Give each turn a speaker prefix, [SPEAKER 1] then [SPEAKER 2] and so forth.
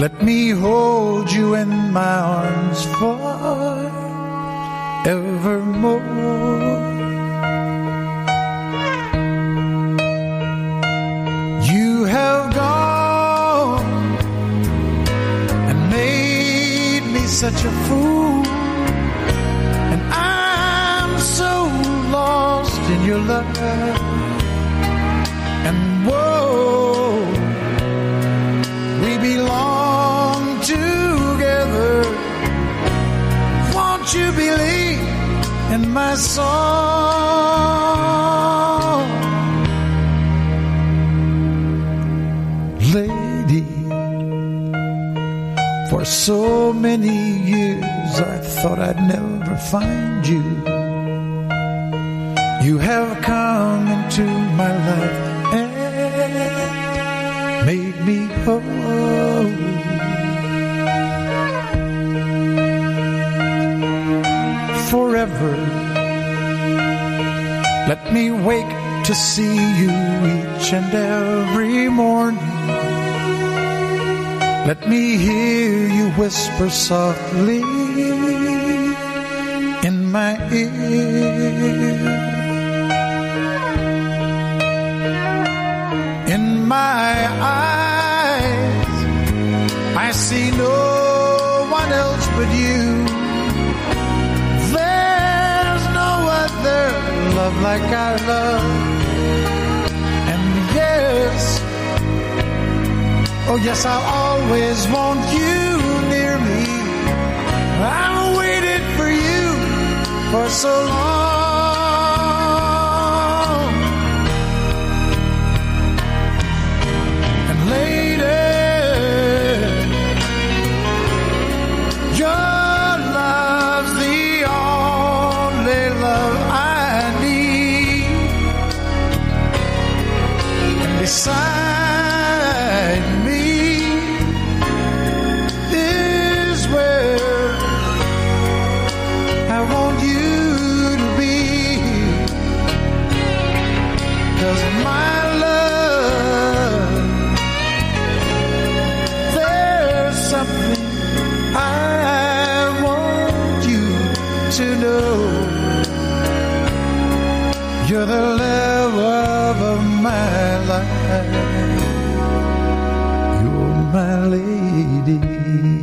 [SPEAKER 1] Let me hold you in my arms forevermore. You have gone and made me such a fool, and I'm so lost in your love. My song? Lady, for so many years I thought I'd never find you. You have come into my life and made me whole. Forever, let me wake to see you each and every morning. Let me hear you whisper softly in my ear. In my eyes, I see no one else but you. Love like our love. And yes, oh yes, I'll always want you near me. I've waited for you for so long. And beside me is where I want you to be. Cause my love, there's something I want you to know. You're the love of my life. You're my lady.